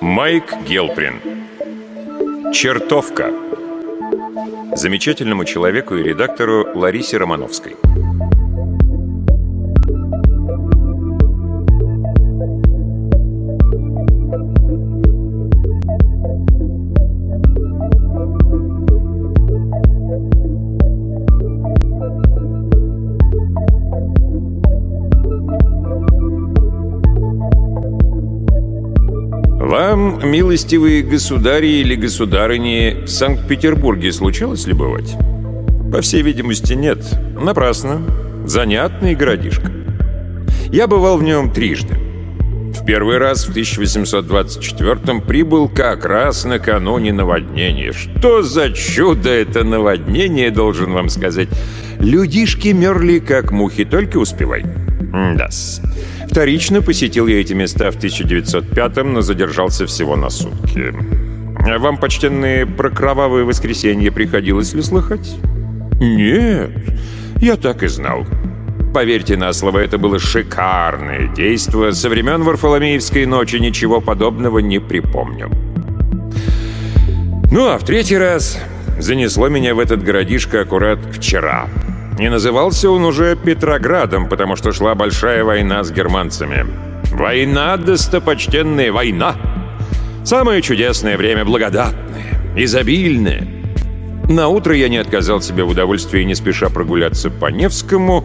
Майк Гелприн. «Чертовка» Замечательному человеку и редактору Ларисе Романовской милостивые государи или государыни, в Санкт-Петербурге случалось ли бывать? По всей видимости, нет. Напрасно. Занятный городишко. Я бывал в нем трижды. В первый раз в 1824-м прибыл как раз накануне наводнения. Что за чудо это наводнение, должен вам сказать. Людишки мерли, как мухи, только успевай. Да-с. Вторично посетил я эти места в 1905-м, но задержался всего на сутки. Вам, почтенные, про кровавое воскресенье приходилось ли слыхать? Нет, я так и знал. Поверьте на слово, это было шикарное действо. Со времен Варфоломеевской ночи ничего подобного не припомню. Ну, а в третий раз занесло меня в этот городишко аккурат вчера — не назывался он уже Петроградом, потому что шла большая война с германцами. Война, достопочтенная война! Самое чудесное время, благодатное, изобильное. На утро я не отказал себе в удовольствии не спеша прогуляться по Невскому,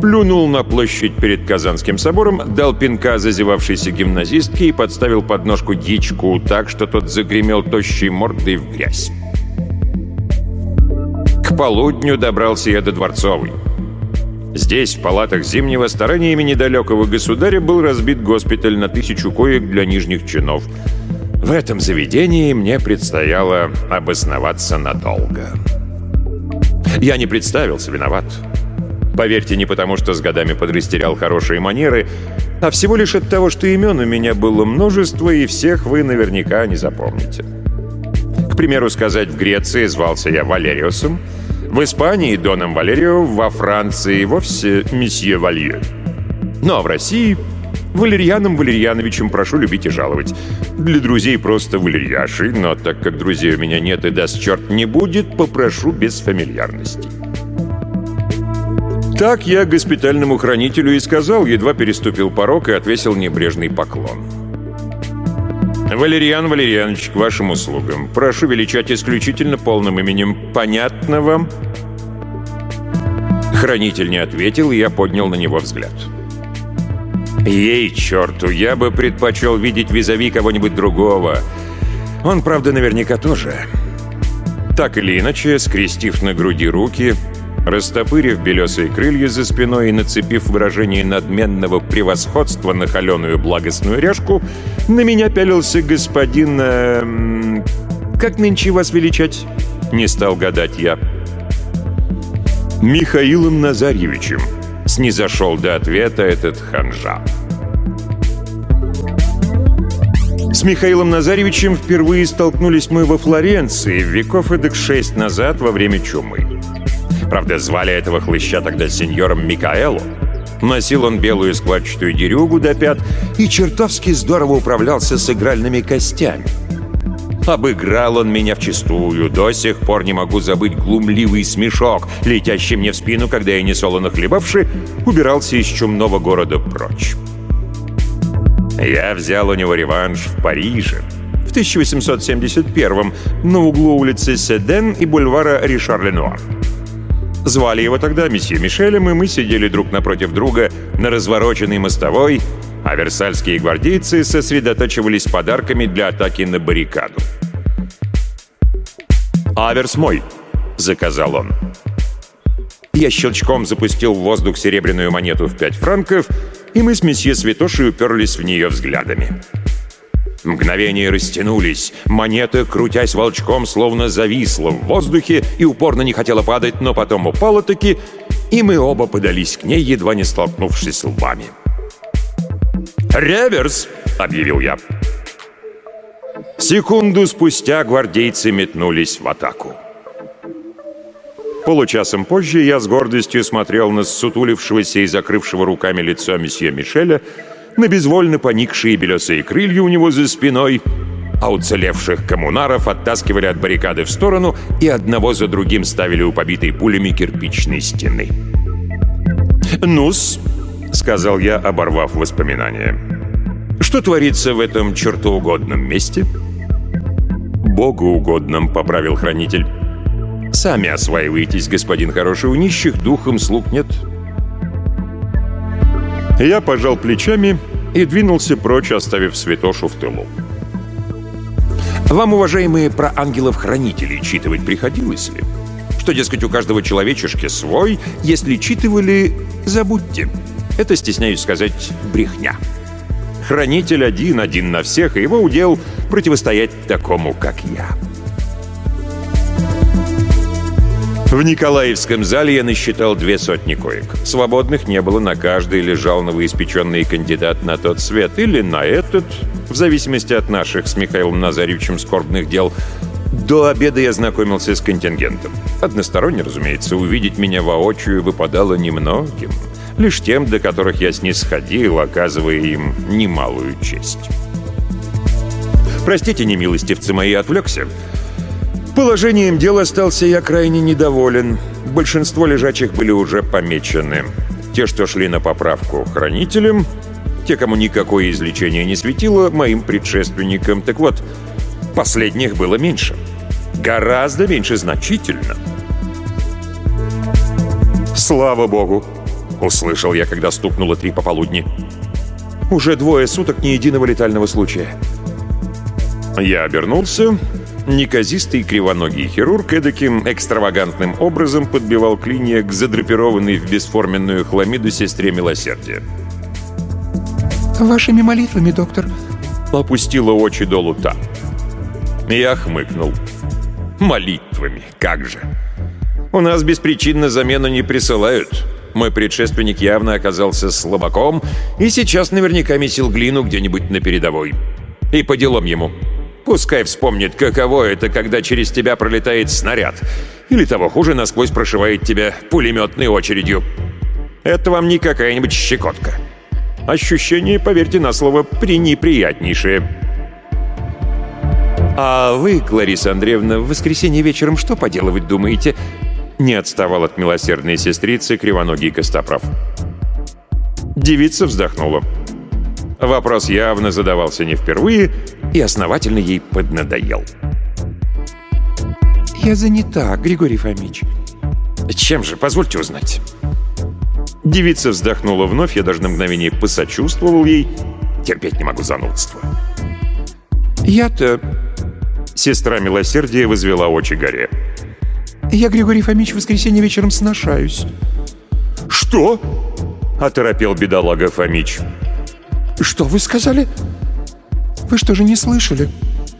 плюнул на площадь перед Казанским собором, дал пинка зазевавшейся гимназистке и подставил подножку дичку так, что тот загремел тощей мордой в грязь. Полудню добрался я до Дворцовой. Здесь, в палатах Зимнего, стараниями недалекого государя был разбит госпиталь на тысячу коек для нижних чинов. В этом заведении мне предстояло обосноваться надолго. Я не представился, виноват. Поверьте, не потому, что с годами подрастерял хорошие манеры, а всего лишь от того, что имен у меня было множество, и всех вы наверняка не запомните. Примеру сказать, в Греции звался я Валериусом, в Испании — Доном Валерио, во Франции — вовсе месье Валье. Ну а в России — Валерьяном Валерьяновичем прошу любить и жаловать. Для друзей просто Валерьяши, но так как друзей у меня нет и даст черт не будет, попрошу без фамильярности. Так я госпитальному хранителю и сказал, едва переступил порог и отвесил небрежный поклон. «Валерьян Валерьянович, к вашим услугам. Прошу величать исключительно полным именем. Понятно вам?» Хранитель не ответил, и я поднял на него взгляд. «Ей, черту, я бы предпочел видеть визави кого-нибудь другого. Он, правда, наверняка тоже». Так или иначе, скрестив на груди руки, Растопырив белесые крылья за спиной и нацепив выражение надменного превосходства на холеную благостную ряжку, на меня пялился господин... Э, как нынче вас величать? Не стал гадать я. Михаилом Назарьевичем снизошел до ответа этот ханжа. С Михаилом Назарьевичем впервые столкнулись мы во Флоренции веков эдак шесть назад во время чумы. Правда, звали этого хлыща тогда сеньором Микаэлу. Носил он белую складчатую дерюгу до пят и чертовски здорово управлялся с игральными костями. Обыграл он меня вчистую. До сих пор не могу забыть глумливый смешок, летящий мне в спину, когда я, несолоно хлебавши, убирался из чумного города прочь. Я взял у него реванш в Париже в 1871 на углу улицы Седен и бульвара Ришар-Ленуар. Звали его тогда месье Мишелем, и мы сидели друг напротив друга на развороченной мостовой, а версальские гвардейцы сосредотачивались подарками для атаки на баррикаду. «Аверс мой!» — заказал он. Я щелчком запустил в воздух серебряную монету в пять франков, и мы с месье Святошей уперлись в нее взглядами. Мгновения растянулись. Монета, крутясь волчком, словно зависла в воздухе и упорно не хотела падать, но потом упала-таки и мы оба подались к ней, едва не столкнувшись лбами. «Реверс!» — объявил я. Секунду спустя гвардейцы метнулись в атаку. Получасом позже я с гордостью смотрел на сутулившегося и закрывшего руками лицо месье Мишеля, на безвольно поникшие белесые крылья у него за спиной, а уцелевших коммунаров оттаскивали от баррикады в сторону и одного за другим ставили у побитой пулями кирпичной стены. «Ну-с», — сказал я, оборвав воспоминания, — «что творится в этом чертоугодном месте?» «Богу угодном», — поправил хранитель. «Сами осваиваетесь, господин хороший, у нищих духом слуг нет». Я пожал плечами и двинулся прочь, оставив святошу в тылу. Вам, уважаемые, про ангелов-хранителей читывать приходилось ли? Что, дескать, у каждого человечешки свой, если читывали, забудьте. Это, стесняюсь сказать, брехня. Хранитель один, один на всех, и его удел противостоять такому, как я. В Николаевском зале я насчитал две сотни коек. Свободных не было, на каждой лежал новоиспеченный кандидат на тот свет или на этот, в зависимости от наших с Михаилом Назаревичем скорбных дел. До обеда я знакомился с контингентом. Односторонне, разумеется, увидеть меня воочию выпадало немногим. Лишь тем, до которых я снисходил, оказывая им немалую честь. Простите, немилостивцы мои, отвлекся. Положением дел остался я крайне недоволен. Большинство лежачих были уже помечены. Те, что шли на поправку хранителям, те, кому никакое излечение не светило, моим предшественникам. Так вот, последних было меньше. Гораздо меньше значительно. «Слава богу!» — услышал я, когда стукнуло три пополудни. «Уже двое суток ни единого летального случая». Я обернулся Неказистый кривоногий хирург эдаким экстравагантным образом подбивал клинья к задрапированной в бесформенную хламиду сестре милосердия. «Вашими молитвами, доктор», — опустила очи долу та. Я хмыкнул. «Молитвами, как же! У нас беспричинно замену не присылают. Мой предшественник явно оказался слабаком и сейчас наверняка месил глину где-нибудь на передовой. И по делам ему». Пускай вспомнит, каково это, когда через тебя пролетает снаряд. Или того хуже, насквозь прошивает тебя пулеметной очередью. Это вам не какая-нибудь щекотка. Ощущение, поверьте на слово, пренеприятнейшее. «А вы, Клариса Андреевна, в воскресенье вечером что поделывать думаете?» Не отставал от милосердной сестрицы кривоногий Костоправ. Девица вздохнула. Вопрос явно задавался не впервые и основательно ей поднадоел. «Я занята, Григорий Фомич». «Чем же? Позвольте узнать». Девица вздохнула вновь, я даже на мгновение посочувствовал ей. Терпеть не могу занудства. «Я-то...» Сестра милосердия возвела очи горе. «Я, Григорий Фомич, в воскресенье вечером сношаюсь». «Что?» — оторопел бедолага Фомич. «Что вы сказали?» «Вы что же не слышали?»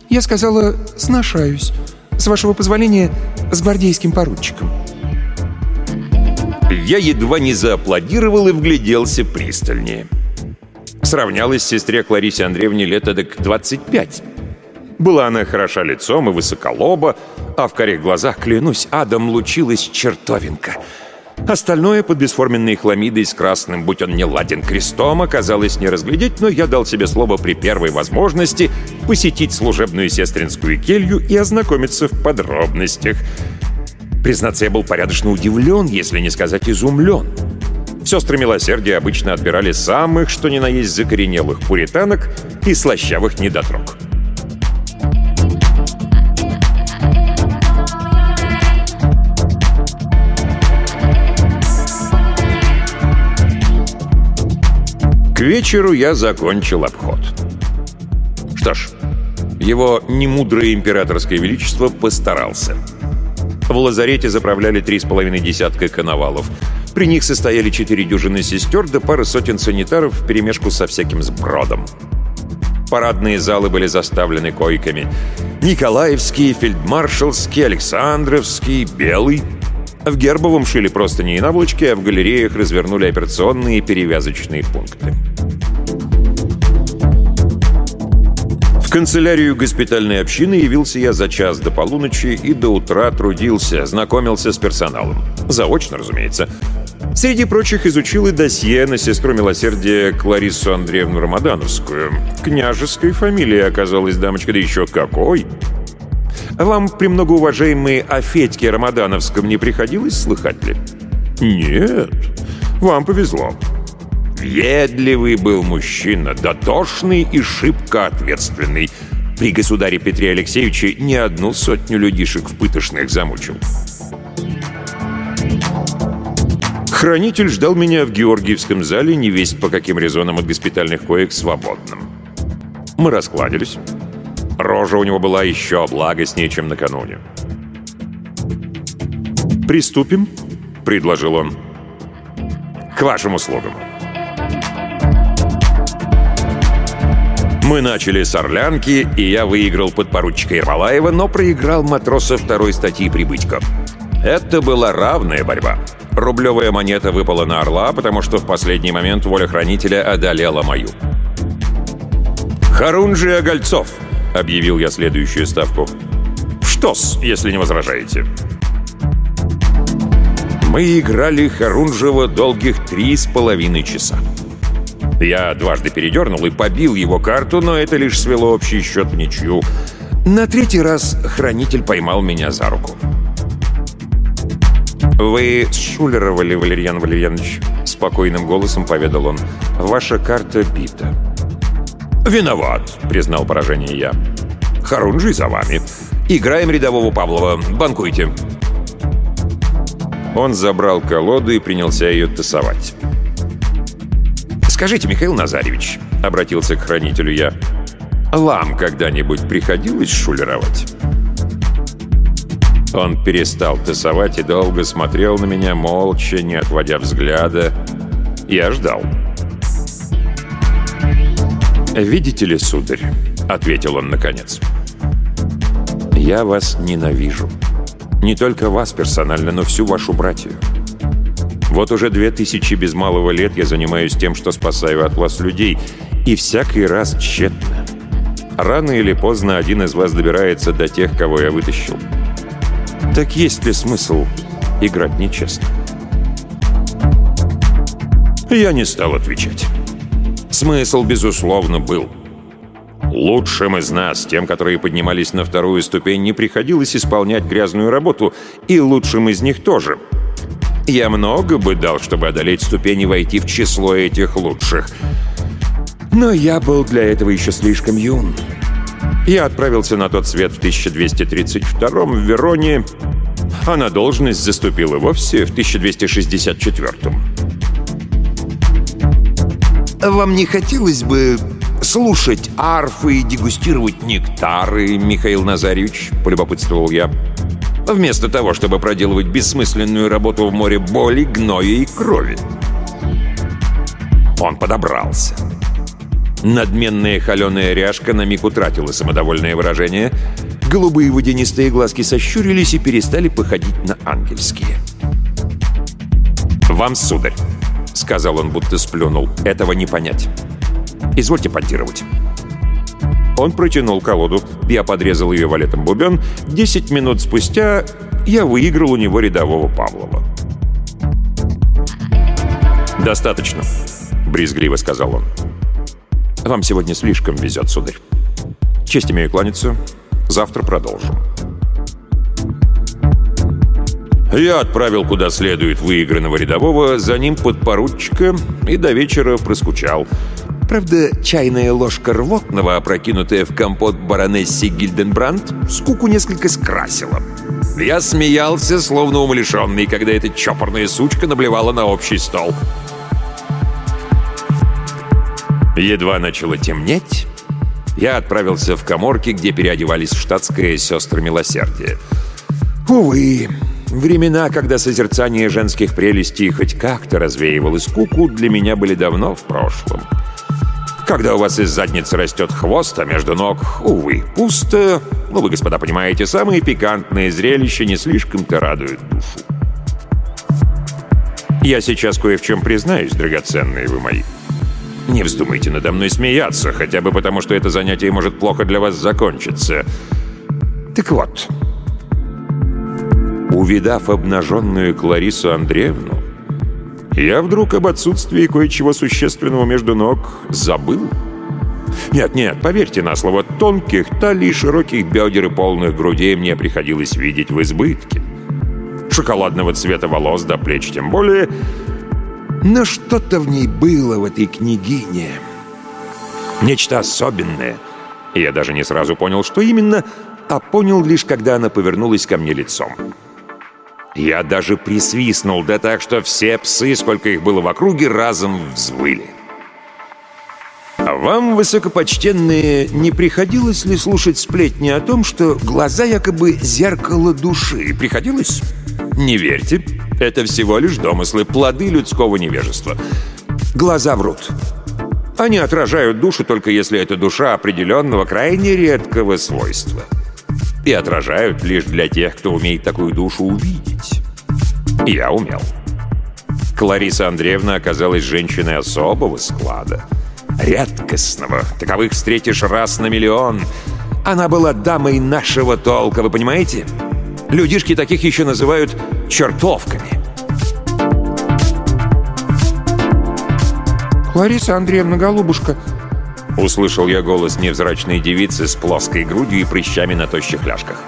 «Я сказала, сношаюсь. С вашего позволения, с гвардейским поручиком». Я едва не зааплодировал и вгляделся пристальнее. Сравнялась с сестре Кларисе Андреевне лет эдак 25. Была она хороша лицом и высоколоба, а в корих глазах, клянусь, адом лучилась чертовинка — Остальное под бесформенной хламидой с красным, будь он не ладен крестом, оказалось не разглядеть, но я дал себе слово при первой возможности посетить служебную сестринскую келью и ознакомиться в подробностях. Признаться, я был порядочно удивлен, если не сказать изумлен. Сестры милосердия обычно отбирали самых, что ни на есть закоренелых пуританок и слащавых недотрог. Вечеру я закончил обход. Что ж, его немудрое императорское величество постарался. В лазарете заправляли три с половиной десятка коновалов. При них состояли четыре дюжины сестер да пара сотен санитаров в перемешку со всяким сбродом. Парадные залы были заставлены койками. Николаевский, фельдмаршалский, Александровский, Белый. В Гербовом шили просто не наволочки, а в галереях развернули операционные перевязочные пункты. Канцелярию госпитальной общины явился я за час до полуночи и до утра трудился, знакомился с персоналом. Заочно, разумеется. Среди прочих изучил и досье на сестру милосердия Клариссу Андреевну Рамадановскую. Княжеской фамилии оказалась дамочка, да еще какой! Вам, премногоуважаемый, о Федьке Рамадановском не приходилось слыхать ли? Нет, вам повезло. Ведливый был мужчина, дотошный и шибко ответственный. При государе Петре Алексеевиче не одну сотню людишек в пытошных замучил. Хранитель ждал меня в Георгиевском зале, не весть по каким резонам от госпитальных коек свободным. Мы раскладились. Рожа у него была еще благостнее, чем накануне. «Приступим?» — предложил он. «К вашим услугам». Мы начали с Орлянки, и я выиграл подпоручика Ермолаева, но проиграл матроса второй статьи Прибытько. Это была равная борьба. Рублевая монета выпала на Орла, потому что в последний момент воля хранителя одолела мою. «Харунжи Огольцов», — объявил я следующую ставку. «Что-с, если не возражаете?» Мы играли Харунжева долгих три с половиной часа. Я дважды передернул и побил его карту, но это лишь свело общий счет в ничью. На третий раз хранитель поймал меня за руку. «Вы шулеровали, Валерьян Валерьянович», — спокойным голосом поведал он. «Ваша карта бита». «Виноват», — признал поражение я. «Харунжий за вами. Играем рядового Павлова. Банкуйте». Он забрал колоду и принялся ее тасовать. «Скажите, Михаил Назаревич», — обратился к хранителю я, «вам когда-нибудь приходилось шулеровать?» Он перестал тасовать и долго смотрел на меня, молча, не отводя взгляда. Я ждал. «Видите ли, сударь», — ответил он наконец, — «я вас ненавижу. Не только вас персонально, но всю вашу братью. Вот уже две тысячи без малого лет я занимаюсь тем, что спасаю от вас людей, и всякий раз тщетно. Рано или поздно один из вас добирается до тех, кого я вытащил. Так есть ли смысл играть нечестно? Я не стал отвечать. Смысл, безусловно, был. Лучшим из нас, тем, которые поднимались на вторую ступень, не приходилось исполнять грязную работу, и лучшим из них тоже — я много бы дал, чтобы одолеть ступени войти в число этих лучших. Но я был для этого еще слишком юн. Я отправился на тот свет в 1232 в Вероне, а на должность заступил и вовсе в 1264 «Вам не хотелось бы слушать арфы и дегустировать нектары, Михаил Назаревич?» — полюбопытствовал я вместо того, чтобы проделывать бессмысленную работу в море боли, гноя и крови. Он подобрался. Надменная холеная ряжка на миг утратила самодовольное выражение. Голубые водянистые глазки сощурились и перестали походить на ангельские. «Вам, сударь», — сказал он, будто сплюнул, — «этого не понять. Извольте понтировать». Он протянул колоду, я подрезал ее валетом бубен. Десять минут спустя я выиграл у него рядового Павлова. «Достаточно», — брезгливо сказал он. «Вам сегодня слишком везет, сударь. Честь имею кланяться. Завтра продолжим». Я отправил куда следует выигранного рядового, за ним подпоручика и до вечера проскучал — Правда, чайная ложка рвотного, опрокинутая в компот баронесси Гильденбранд, скуку несколько скрасила. Я смеялся, словно умалишенный, когда эта чопорная сучка наблевала на общий стол. Едва начало темнеть, я отправился в коморки, где переодевались в сестры милосердия. Увы, времена, когда созерцание женских прелестей хоть как-то развеивало скуку, для меня были давно в прошлом. Когда у вас из задницы растет хвост, а между ног, увы, пусто, ну вы, господа, понимаете, самые пикантные зрелища не слишком-то радуют душу. Я сейчас кое в чем признаюсь, драгоценные вы мои. Не вздумайте надо мной смеяться, хотя бы потому, что это занятие может плохо для вас закончиться. Так вот, увидав обнаженную Кларису Андреевну, я вдруг об отсутствии кое-чего существенного между ног забыл. Нет-нет, поверьте на слово, тонких талий, широких бедер и полных грудей мне приходилось видеть в избытке. Шоколадного цвета волос до плеч тем более. Но что-то в ней было, в этой княгине. Нечто особенное. Я даже не сразу понял, что именно, а понял лишь, когда она повернулась ко мне лицом. Я даже присвистнул, да так, что все псы, сколько их было в округе, разом взвыли. А вам, высокопочтенные, не приходилось ли слушать сплетни о том, что глаза якобы зеркало души? Приходилось? Не верьте, это всего лишь домыслы, плоды людского невежества. Глаза врут. Они отражают душу только если это душа определенного, крайне редкого свойства. И отражают лишь для тех, кто умеет такую душу увидеть. Я умел. Клариса Андреевна оказалась женщиной особого склада. Редкостного. Таковых встретишь раз на миллион. Она была дамой нашего толка, вы понимаете? Людишки таких еще называют чертовками. «Лариса Андреевна, голубушка!» Услышал я голос невзрачной девицы с плоской грудью и прыщами на тощих ляжках.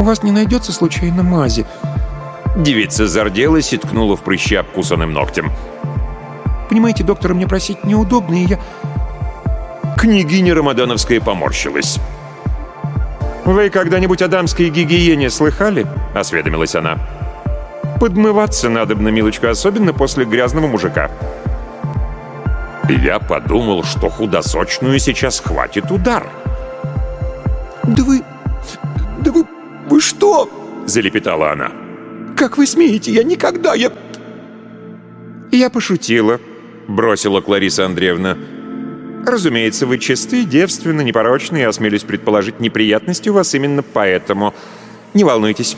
«У вас не найдется случайно мази?» Девица зарделась и ткнула в прыщи обкусанным ногтем. «Понимаете, доктора мне просить неудобно, и я...» Княгиня Рамадановская поморщилась. «Вы когда-нибудь о дамской гигиене слыхали?» — осведомилась она. «Подмываться надо на милочка, особенно после грязного мужика». Я подумал, что худосочную сейчас хватит удар. «Да вы... да вы... вы что?» — залепетала она. «Как вы смеете? Я никогда... я...» «Я пошутила», — бросила Клариса Андреевна. Разумеется, вы чисты, девственны, непорочны, и осмелюсь предположить, неприятности у вас именно поэтому. Не волнуйтесь.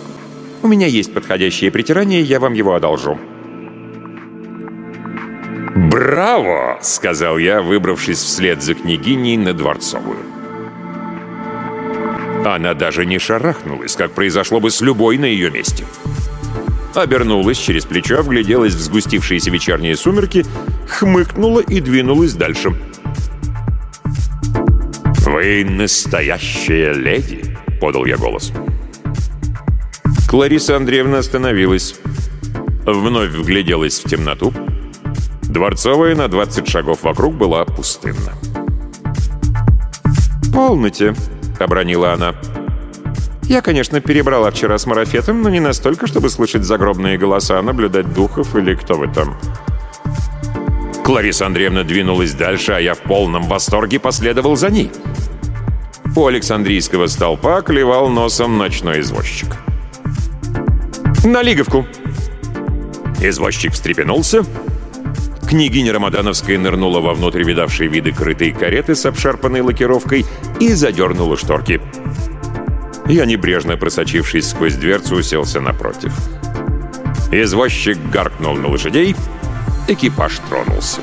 У меня есть подходящее притирание, я вам его одолжу. «Браво!» — сказал я, выбравшись вслед за княгиней на Дворцовую. Она даже не шарахнулась, как произошло бы с любой на ее месте. Обернулась через плечо, вгляделась в сгустившиеся вечерние сумерки, хмыкнула и двинулась дальше. «Вы настоящая леди!» — подал я голос. Клариса Андреевна остановилась. Вновь вгляделась в темноту. Дворцовая на 20 шагов вокруг была пустынна. «Полноте!» — обронила она. «Я, конечно, перебрала вчера с марафетом, но не настолько, чтобы слышать загробные голоса, наблюдать духов или кто вы там». Клариса Андреевна двинулась дальше, а я в полном восторге последовал за ней. У Александрийского столпа клевал носом ночной извозчик. «На Лиговку!» Извозчик встрепенулся. Княгиня Рамадановская нырнула вовнутрь видавшей виды крытой кареты с обшарпанной лакировкой и задернула шторки. Я, небрежно просочившись сквозь дверцу, уселся напротив. Извозчик гаркнул на лошадей — Экипаж тронулся.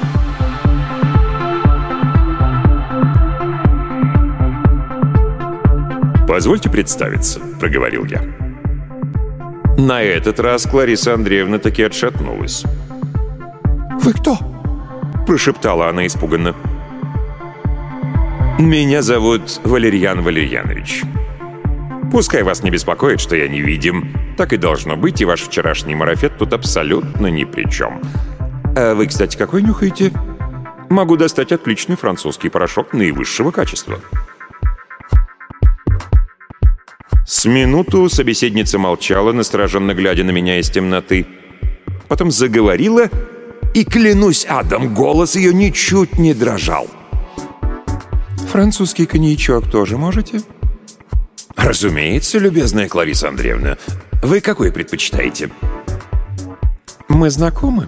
«Позвольте представиться», — проговорил я. На этот раз Клариса Андреевна таки отшатнулась. «Вы кто?» — прошептала она испуганно. «Меня зовут Валерьян Валерьянович. Пускай вас не беспокоит, что я невидим. Так и должно быть, и ваш вчерашний марафет тут абсолютно ни при чем. А вы, кстати, какой нюхаете? Могу достать отличный французский порошок наивысшего качества. С минуту собеседница молчала, настороженно глядя на меня из темноты. Потом заговорила, и, клянусь адом, голос ее ничуть не дрожал. «Французский коньячок тоже можете?» «Разумеется, любезная Клариса Андреевна. Вы какой предпочитаете?» «Мы знакомы?»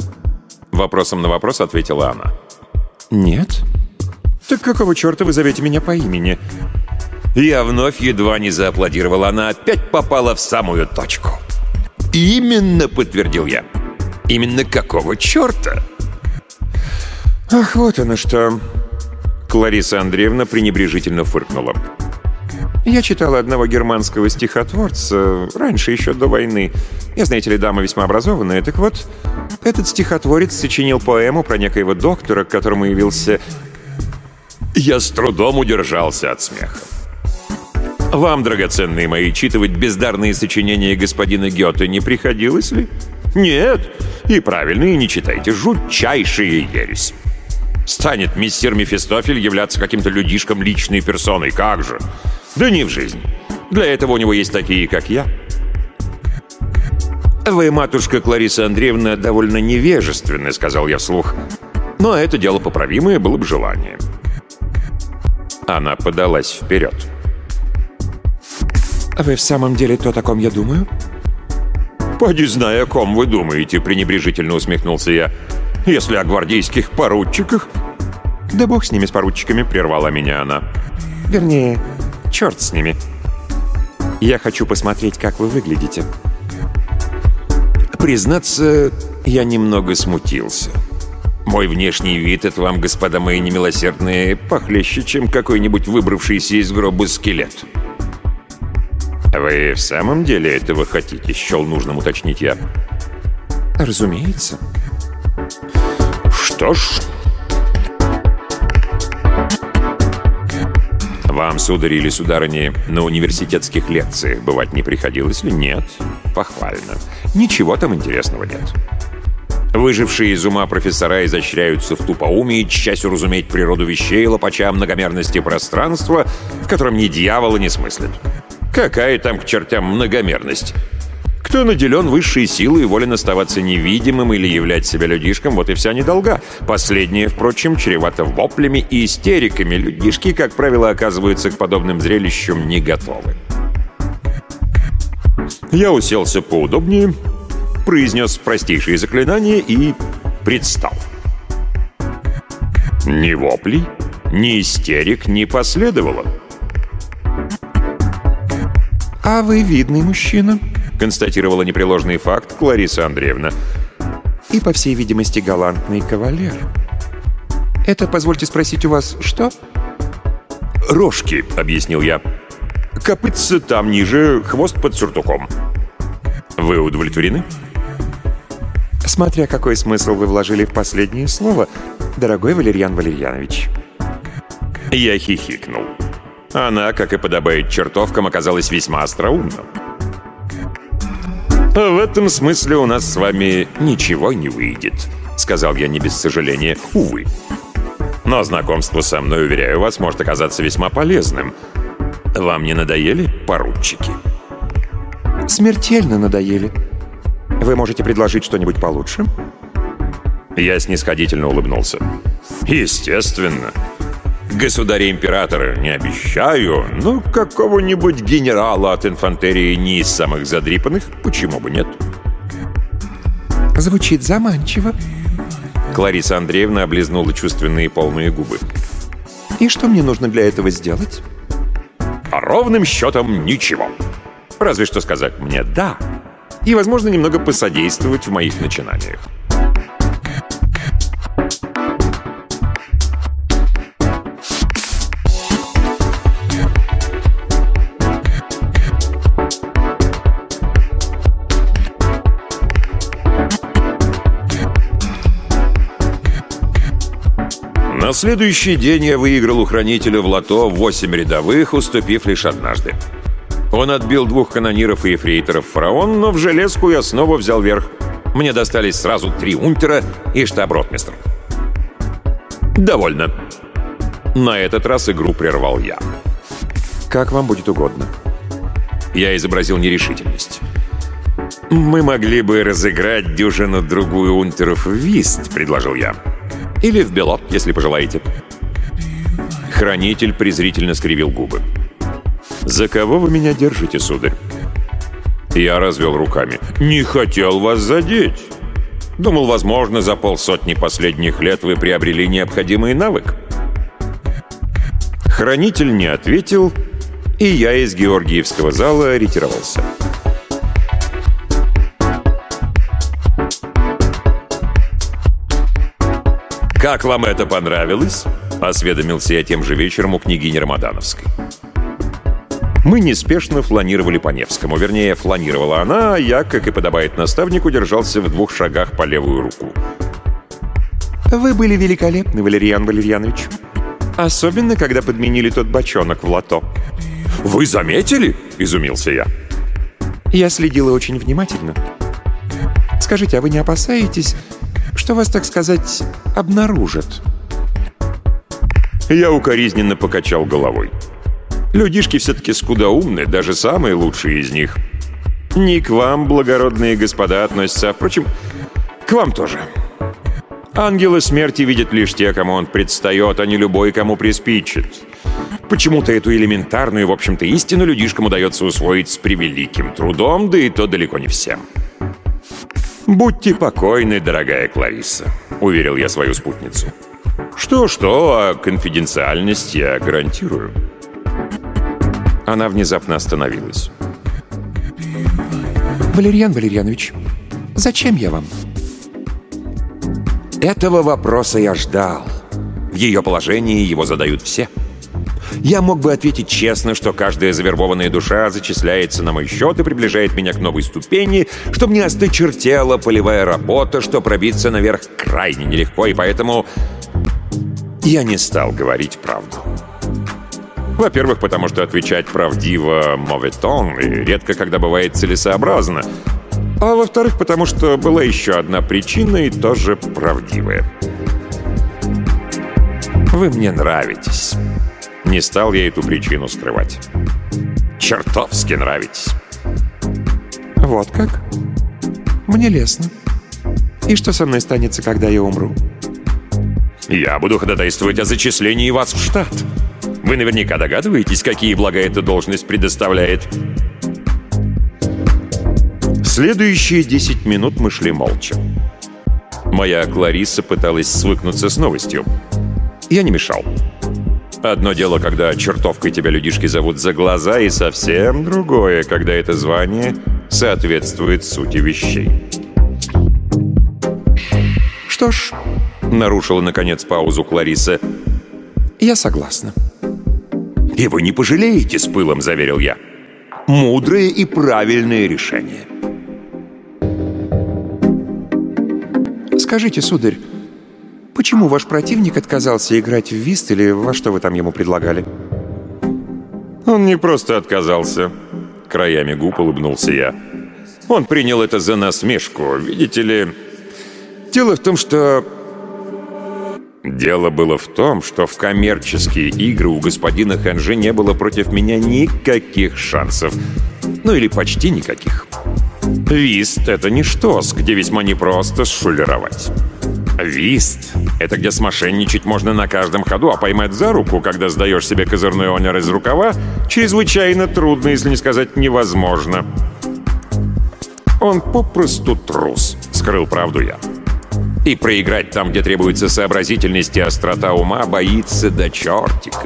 Вопросом на вопрос ответила она. «Нет». «Так какого черта вы зовете меня по имени?» Я вновь едва не зааплодировал. Она опять попала в самую точку. «Именно», — подтвердил я. Именно какого черта? Ах, вот оно что. Клариса Андреевна пренебрежительно фыркнула. Я читала одного германского стихотворца раньше, еще до войны. Я, знаете ли, дама весьма образованная. Так вот, этот стихотворец сочинил поэму про некоего доктора, к которому явился... Я с трудом удержался от смеха. Вам, драгоценные мои, читывать бездарные сочинения господина Гёте не приходилось ли? Нет. И правильно, и не читайте. Жутчайшая ересь. Станет мистер Мефистофель являться каким-то людишком личной персоной. Как же? Да не в жизнь. Для этого у него есть такие, как я. «Вы, матушка Клариса Андреевна, довольно невежественны», — сказал я вслух. «Но это дело поправимое, было бы желание». Она подалась вперед. «Вы в самом деле то, о ком я думаю?» «Поди знай, о ком вы думаете», — пренебрежительно усмехнулся я. «Если о гвардейских поручиках...» «Да бог с ними, с поручиками», — прервала меня она. «Вернее, черт с ними. Я хочу посмотреть, как вы выглядите». Признаться, я немного смутился. Мой внешний вид — это вам, господа мои немилосердные, похлеще, чем какой-нибудь выбравшийся из гроба скелет. «Вы в самом деле этого хотите?» — счел нужным уточнить я. «Разумеется». «Что ж...» «Вам, сударь или сударыни, на университетских лекциях бывать не приходилось ли? Нет. Похвально. Ничего там интересного нет». Выжившие из ума профессора изощряются в тупоумии, часть уразуметь природу вещей, лопача многомерности пространства, в котором ни дьявола не смыслит. Какая там к чертям многомерность? Кто наделен высшей силой и волен оставаться невидимым или являть себя людишком, вот и вся недолга. Последнее, впрочем, чревато воплями и истериками. Людишки, как правило, оказываются к подобным зрелищам не готовы. Я уселся поудобнее, произнес простейшие заклинания и предстал. Ни воплей, ни истерик не последовало. «А вы видный мужчина», — констатировала непреложный факт Клариса Андреевна. «И, по всей видимости, галантный кавалер. Это, позвольте спросить у вас, что?» «Рожки», — объяснил я. «Копытца там ниже, хвост под сюртуком». «Вы удовлетворены?» «Смотря какой смысл вы вложили в последнее слово, дорогой Валерьян Валерьянович». Я хихикнул. Она, как и подобает чертовкам, оказалась весьма остроумна. «В этом смысле у нас с вами ничего не выйдет», — сказал я не без сожаления. «Увы. Но знакомство со мной, уверяю вас, может оказаться весьма полезным. Вам не надоели поручики?» «Смертельно надоели. Вы можете предложить что-нибудь получше?» Я снисходительно улыбнулся. «Естественно. Государя-императора не обещаю, но какого-нибудь генерала от инфантерии не из самых задрипанных, почему бы нет? Звучит заманчиво. Клариса Андреевна облизнула чувственные полные губы. И что мне нужно для этого сделать? А ровным счетом ничего. Разве что сказать мне «да» и, возможно, немного посодействовать в моих начинаниях. На следующий день я выиграл у хранителя в лото 8 рядовых, уступив лишь однажды. Он отбил двух канониров и эфрейторов фараон, но в железку я снова взял верх. Мне достались сразу три унтера и штаб-ротмистр. Довольно. На этот раз игру прервал я. Как вам будет угодно. Я изобразил нерешительность. «Мы могли бы разыграть дюжину-другую унтеров вист», — предложил я. Или в бело, если пожелаете». Хранитель презрительно скривил губы. «За кого вы меня держите, сударь?» Я развел руками. «Не хотел вас задеть. Думал, возможно, за полсотни последних лет вы приобрели необходимый навык». Хранитель не ответил, и я из Георгиевского зала ретировался. «Как вам это понравилось?» — осведомился я тем же вечером у княгини Рамадановской. Мы неспешно фланировали по Невскому. Вернее, фланировала она, а я, как и подобает наставнику, держался в двух шагах по левую руку. «Вы были великолепны, Валерьян Валерьянович. Особенно, когда подменили тот бочонок в лото». «Вы заметили?» — изумился я. «Я следила очень внимательно. Скажите, а вы не опасаетесь, что вас, так сказать, обнаружат?» Я укоризненно покачал головой. Людишки все-таки скудоумны, даже самые лучшие из них. Не к вам, благородные господа, относятся, а, впрочем, к вам тоже. Ангелы смерти видят лишь те, кому он предстает, а не любой, кому приспичит. Почему-то эту элементарную, в общем-то, истину людишкам удается усвоить с превеликим трудом, да и то далеко не всем. «Будьте покойны, дорогая Клариса», — уверил я свою спутницу. «Что-что, а конфиденциальность я гарантирую». Она внезапно остановилась. «Валерьян Валерьянович, зачем я вам?» Этого вопроса я ждал. В ее положении его задают все. Я мог бы ответить честно, что каждая завербованная душа зачисляется на мой счет и приближает меня к новой ступени, что мне осточертела полевая работа, что пробиться наверх крайне нелегко, и поэтому я не стал говорить правду. Во-первых, потому что отвечать правдиво моветон и редко когда бывает целесообразно. А во-вторых, потому что была еще одна причина и тоже правдивая. Вы мне нравитесь. Не стал я эту причину скрывать. Чертовски нравитесь. Вот как? Мне лестно. И что со мной станется, когда я умру? Я буду ходатайствовать о зачислении вас в штат. Вы наверняка догадываетесь, какие блага эта должность предоставляет. Следующие 10 минут мы шли молча. Моя Клариса пыталась свыкнуться с новостью. Я не мешал. Одно дело, когда чертовкой тебя людишки зовут за глаза, и совсем другое, когда это звание соответствует сути вещей. «Что ж», — нарушила, наконец, паузу Клариса, — «я согласна». «И вы не пожалеете, с пылом», — заверил я. «Мудрое и правильное решение». «Скажите, сударь, почему ваш противник отказался играть в вист или во что вы там ему предлагали?» «Он не просто отказался», — краями губ улыбнулся я. «Он принял это за насмешку, видите ли. Дело в том, что Дело было в том, что в коммерческие игры у господина Ханжи не было против меня никаких шансов. Ну или почти никаких. Вист — это не штос, где весьма непросто шулеровать. Вист — это где смошенничать можно на каждом ходу, а поймать за руку, когда сдаешь себе козырной онер из рукава, чрезвычайно трудно, если не сказать невозможно. Он попросту трус, скрыл правду я. И проиграть там, где требуется сообразительность и острота ума, боится до чертиков.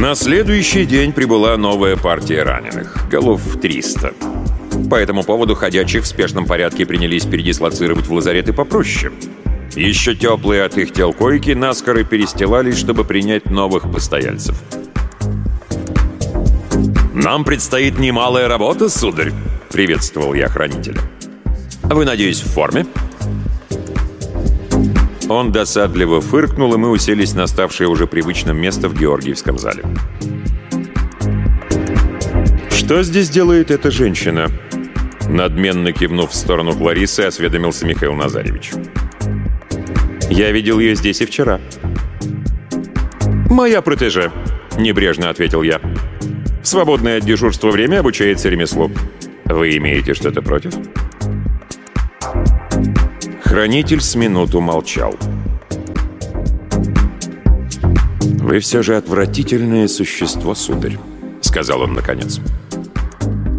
На следующий день прибыла новая партия раненых. Голов 300. По этому поводу ходячих в спешном порядке принялись передислоцировать в лазареты попроще. Еще теплые от их тел койки наскоро перестилались, чтобы принять новых постояльцев. «Нам предстоит немалая работа, сударь», — приветствовал я хранителя. «Вы, надеюсь, в форме?» Он досадливо фыркнул, и мы уселись на ставшее уже привычным место в Георгиевском зале. «Что здесь делает эта женщина?» Надменно кивнув в сторону Кларисы, осведомился Михаил Назаревич. «Я видел ее здесь и вчера». «Моя протеже», — небрежно ответил я. «В свободное от дежурства время обучается ремеслу. Вы имеете что-то против?» Хранитель с минуту молчал. «Вы все же отвратительное существо, сударь», — сказал он наконец.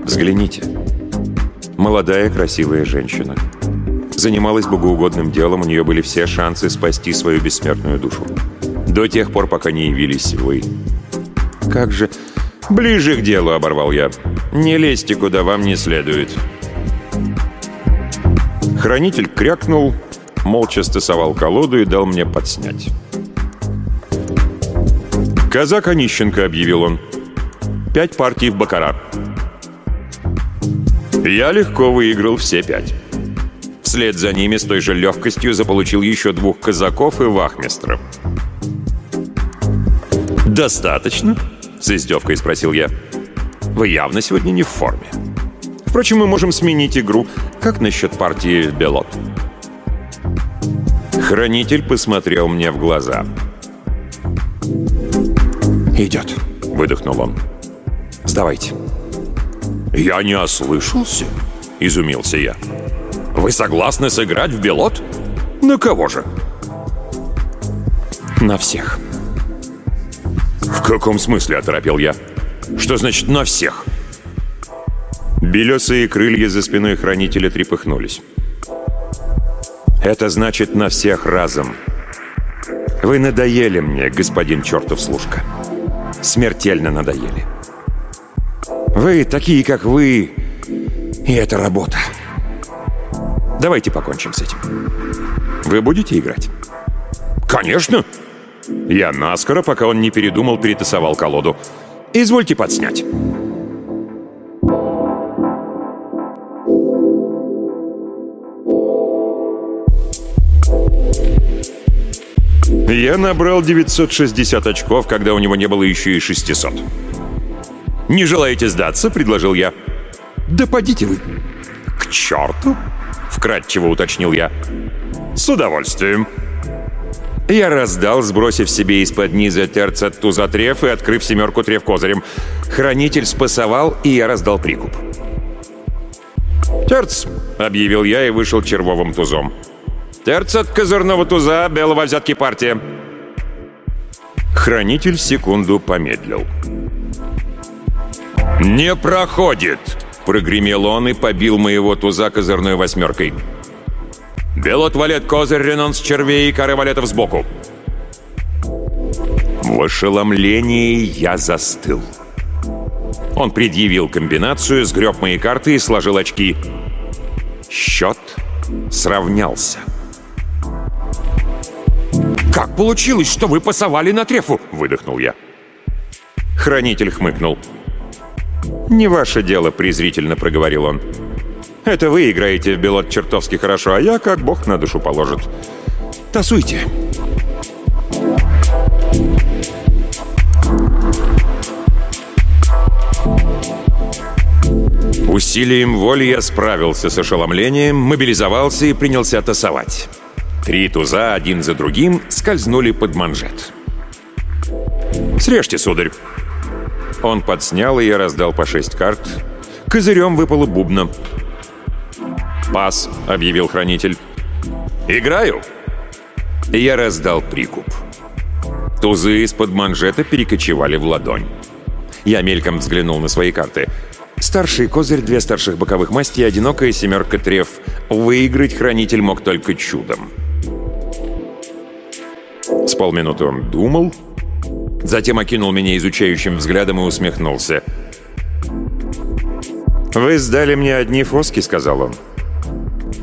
«Взгляните. Молодая красивая женщина. Занималась богоугодным делом, у нее были все шансы спасти свою бессмертную душу. До тех пор, пока не явились вы. Как же... «Ближе к делу», — оборвал я. «Не лезьте, куда вам не следует». Хранитель крякнул, молча стасовал колоду и дал мне подснять. «Казак Онищенко», — объявил он. «Пять партий в Бакара». Я легко выиграл все пять. Вслед за ними с той же легкостью заполучил еще двух казаков и вахмистра. «Достаточно?» — с издевкой спросил я. «Вы явно сегодня не в форме. Впрочем, мы можем сменить игру. Как насчет партии Белот?» Хранитель посмотрел мне в глаза. «Идет», — выдохнул он. «Сдавайте». «Я не ослышался?» — изумился я. «Вы согласны сыграть в Белот? На кого же?» «На всех». «В каком смысле?» — оторопел я. «Что значит «на всех»?» Белесые крылья за спиной хранителя трепыхнулись. «Это значит «на всех разом». Вы надоели мне, господин чертов служка. Смертельно надоели. Вы такие, как вы, и это работа. Давайте покончим с этим. Вы будете играть? Конечно! Я наскоро, пока он не передумал, перетасовал колоду. Извольте подснять. Я набрал 960 очков, когда у него не было еще и 600. «Не желаете сдаться?» — предложил я. «Да подите вы!» «К черту!» — вкратчиво уточнил я. «С удовольствием!» Я раздал, сбросив себе из-под низа терцет туза треф и открыв семерку треф козырем. Хранитель спасовал, и я раздал прикуп. «Терц!» — объявил я и вышел червовым тузом. «Терцет козырного туза, белого взятки партия!» Хранитель секунду помедлил. «Не проходит!» — прогремел он и побил моего туза козырной восьмеркой. «Белот валет козырь, ренонс червей и коры валетов сбоку!» В ошеломлении я застыл. Он предъявил комбинацию, сгреб мои карты и сложил очки. Счет сравнялся. «Как получилось, что вы пасовали на трефу?» — выдохнул я. Хранитель хмыкнул. «Не ваше дело», — презрительно проговорил он. «Это вы играете в белот чертовски хорошо, а я как бог на душу положит. Тасуйте». Усилием воли я справился с ошеломлением, мобилизовался и принялся тасовать. Три туза один за другим скользнули под манжет. «Срежьте, сударь!» Он подснял, и я раздал по шесть карт. Козырем выпало бубна. «Пас», — объявил хранитель. «Играю!» Я раздал прикуп. Тузы из-под манжета перекочевали в ладонь. Я мельком взглянул на свои карты. Старший козырь, две старших боковых масти и одинокая семерка треф. Выиграть хранитель мог только чудом. С полминуты он думал, Затем окинул меня изучающим взглядом и усмехнулся. «Вы сдали мне одни фоски», — сказал он.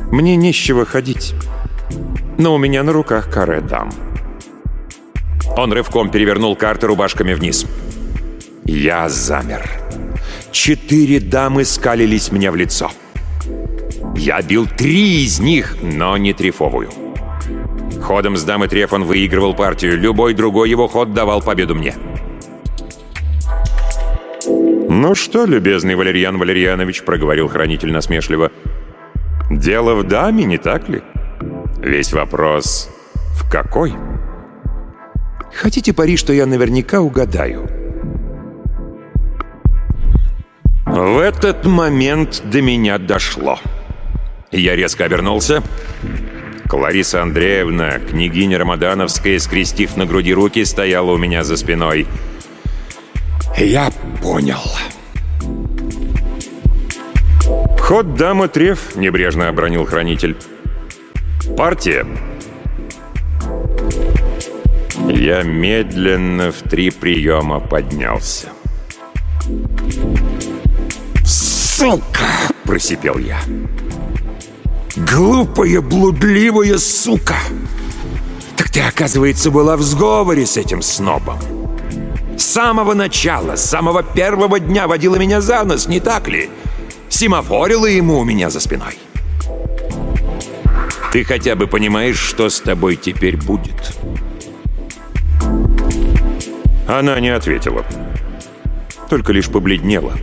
«Мне не с чего ходить. Но у меня на руках каре дам». Он рывком перевернул карты рубашками вниз. Я замер. Четыре дамы скалились мне в лицо. Я бил три из них, но не трифовую. Ходом с дамы треф он выигрывал партию. Любой другой его ход давал победу мне. «Ну что, любезный Валерьян Валерьянович», — проговорил хранитель насмешливо, — «дело в даме, не так ли? Весь вопрос в какой?» «Хотите пари, что я наверняка угадаю?» В этот момент до меня дошло. Я резко обернулся Лариса Андреевна, княгиня Рамадановская, скрестив на груди руки, стояла у меня за спиной. «Я понял». «Ход дама треф», — небрежно обронил хранитель. Партия. Я медленно в три приема поднялся. «Сука!» — просипел я. «Глупая, блудливая сука! Так ты, оказывается, была в сговоре с этим снобом. С самого начала, с самого первого дня водила меня за нос, не так ли? Семафорила ему у меня за спиной. Ты хотя бы понимаешь, что с тобой теперь будет?» Она не ответила. Только лишь побледнела.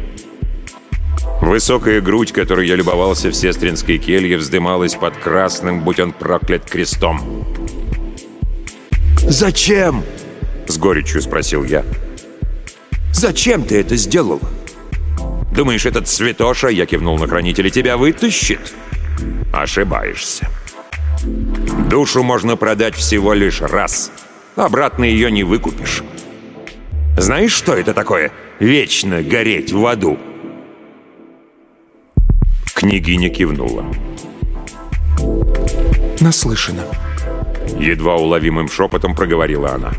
Высокая грудь, которой я любовался в сестринской келье, вздымалась под красным, будь он проклят, крестом. «Зачем?» — с горечью спросил я. «Зачем ты это сделала? Думаешь, этот святоша, я кивнул на хранителя, тебя вытащит?» Ошибаешься. Душу можно продать всего лишь раз. Обратно ее не выкупишь. Знаешь, что это такое? Вечно гореть в аду. Княгиня кивнула. «Наслышана». Едва уловимым шепотом проговорила она.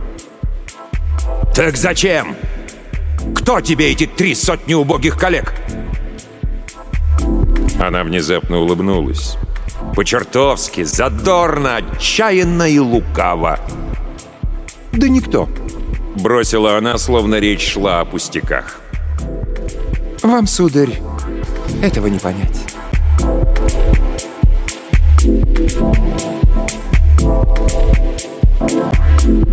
«Так зачем? Кто тебе эти три сотни убогих коллег?» Она внезапно улыбнулась. По-чертовски, задорно, отчаянно и лукаво. «Да никто», — бросила она, словно речь шла о пустяках. «Вам, сударь, этого не понять». Thank you.